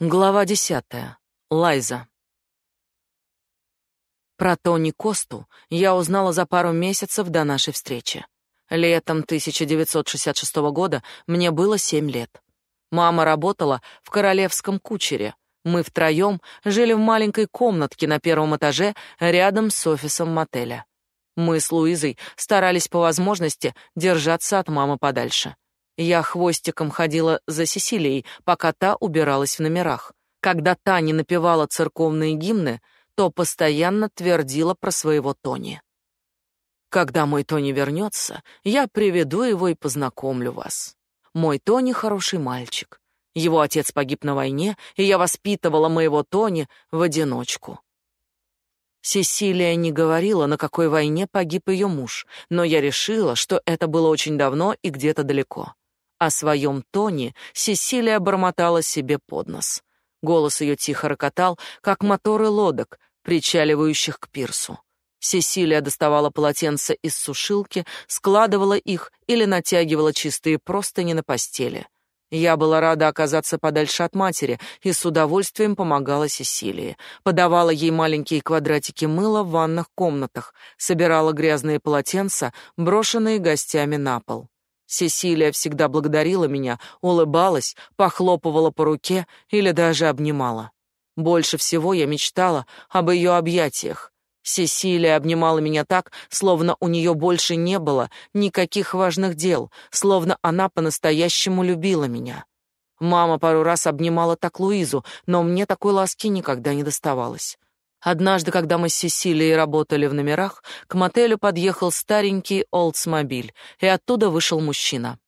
Глава десятая. Лайза. Про Тони Косту я узнала за пару месяцев до нашей встречи. Летом 1966 года мне было семь лет. Мама работала в королевском кучере. Мы втроем жили в маленькой комнатке на первом этаже рядом с офисом мотеля. Мы с Луизой старались по возможности держаться от мамы подальше. Я хвостиком ходила за Сесилией, пока та убиралась в номерах. Когда та не напевала церковные гимны, то постоянно твердила про своего Тони. Когда мой Тони вернется, я приведу его и познакомлю вас. Мой Тони хороший мальчик. Его отец погиб на войне, и я воспитывала моего Тони в одиночку. Сесилия не говорила, на какой войне погиб ее муж, но я решила, что это было очень давно и где-то далеко. О своем тоне Сесилия бормотала себе под нос. Голос ее тихо рокотал, как моторы лодок, причаливающих к пирсу. Сесилия доставала полотенца из сушилки, складывала их или натягивала чистые простыни на постели. Я была рада оказаться подальше от матери и с удовольствием помогала Сесилии. Подавала ей маленькие квадратики мыла в ванных комнатах, собирала грязные полотенца, брошенные гостями на пол. Сесилия всегда благодарила меня, улыбалась, похлопывала по руке или даже обнимала. Больше всего я мечтала об ее объятиях. Сесилия обнимала меня так, словно у нее больше не было никаких важных дел, словно она по-настоящему любила меня. Мама пару раз обнимала так Луизу, но мне такой ласки никогда не доставалось. Однажды, когда мы с Сесилией работали в номерах, к мотелю подъехал старенький Олдсмобиль, и оттуда вышел мужчина.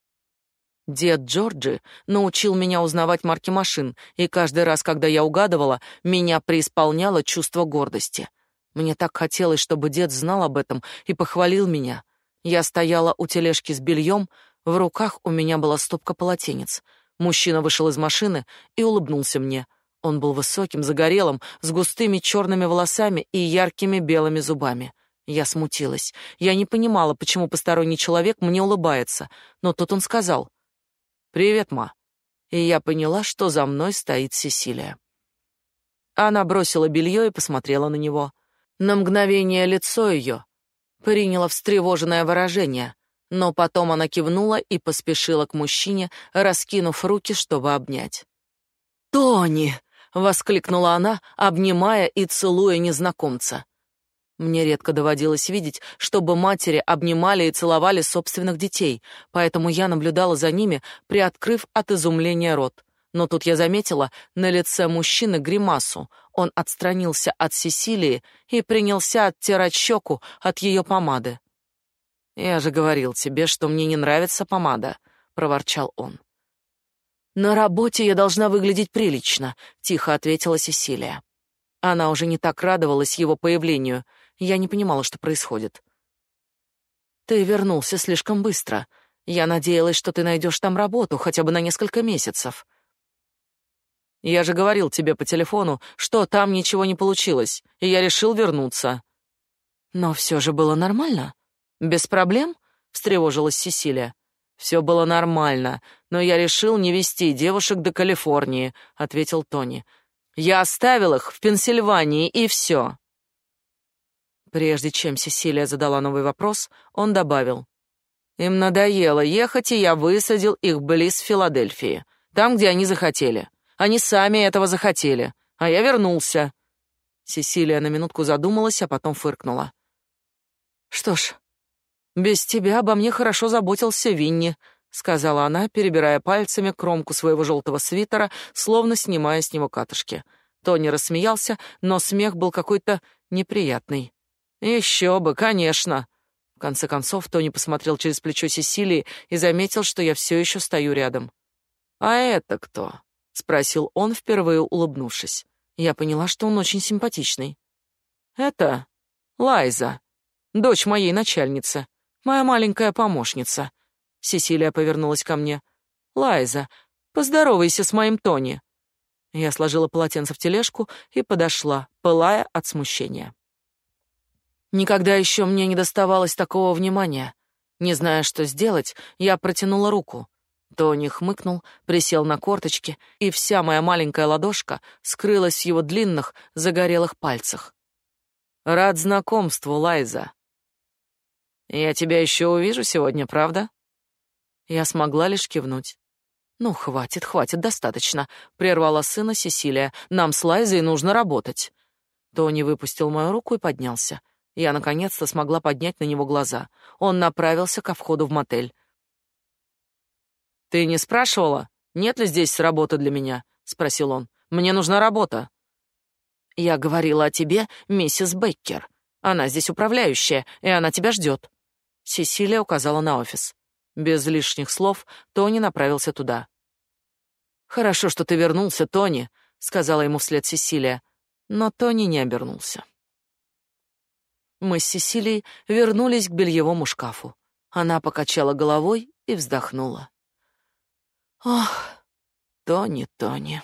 Дед Джорджи научил меня узнавать марки машин, и каждый раз, когда я угадывала, меня преисполняло чувство гордости. Мне так хотелось, чтобы дед знал об этом и похвалил меня. Я стояла у тележки с бельем, в руках у меня была стопка полотенец. Мужчина вышел из машины и улыбнулся мне — он был высоким, загорелым, с густыми черными волосами и яркими белыми зубами. Я смутилась. Я не понимала, почему посторонний человек мне улыбается, но тут он сказал «Привет, ма». И я поняла, что за мной стоит Сесилия. Она бросила белье и посмотрела на него. На мгновение лицо ее приняло встревоженное выражение, но потом она кивнула и поспешила к мужчине, раскинув руки, чтобы обнять. «Тони!» Воскликнула она, обнимая и целуя незнакомца. Мне редко доводилось видеть, чтобы матери обнимали и целовали собственных детей, поэтому я наблюдала за ними, приоткрыв от изумления рот. Но тут я заметила на лице мужчины гримасу. Он отстранился от Сесилии и принялся оттирать щеку от ее помады. «Я же говорил тебе, что мне не нравится помада», — проворчал он. «На работе я должна выглядеть прилично», — тихо ответила Сесилия. Она уже не так радовалась его появлению. Я не понимала, что происходит. «Ты вернулся слишком быстро. Я надеялась, что ты найдешь там работу хотя бы на несколько месяцев». «Я же говорил тебе по телефону, что там ничего не получилось, и я решил вернуться». «Но все же было нормально? Без проблем?» — встревожилась Сесилия. Все было нормально, но я решил не вести девушек до Калифорнии, ответил Тони. Я оставил их в Пенсильвании и все. Прежде чем Сесилия задала новый вопрос, он добавил: Им надоело ехать, и я высадил их близ Филадельфии, там, где они захотели. Они сами этого захотели, а я вернулся. Сесилия на минутку задумалась, а потом фыркнула. Что ж, без тебя обо мне хорошо заботился Винни, сказала она, перебирая пальцами кромку своего желтого свитера, словно снимая с него катышки. Тони рассмеялся, но смех был какой-то неприятный. Еще бы, конечно. В конце концов Тони посмотрел через плечо Сесилии и заметил, что я все еще стою рядом. А это кто? спросил он, впервые улыбнувшись. Я поняла, что он очень симпатичный. Это Лайза, дочь моей начальницы. Моя маленькая помощница. Сесилия повернулась ко мне. Лайза, поздоровайся с моим Тони. Я сложила полотенце в тележку и подошла, пылая от смущения. Никогда еще мне не доставалось такого внимания. Не зная, что сделать, я протянула руку. Тони хмыкнул, присел на корточки, и вся моя маленькая ладошка скрылась в его длинных, загорелых пальцах. «Рад знакомству, Лайза. Я тебя еще увижу сегодня, правда?» Я смогла лишь кивнуть. «Ну, хватит, хватит, достаточно», — прервала сына Сесилия. «Нам с Лайзой нужно работать». Тони выпустил мою руку и поднялся. Я наконец-то смогла поднять на него глаза. Он направился ко входу в мотель. «Ты не спрашивала, нет ли здесь работы для меня?» — спросил он. «Мне нужна работа». «Я говорила о тебе, миссис Беккер. Она здесь управляющая, и она тебя ждет». Сесилия указала на офис. Без лишних слов Тони направился туда. «Хорошо, что ты вернулся, Тони», — сказала ему вслед Сесилия. Но Тони не обернулся. Мы с Сесилией вернулись к бельевому шкафу. Она покачала головой и вздохнула. Ох, Тони, Тони.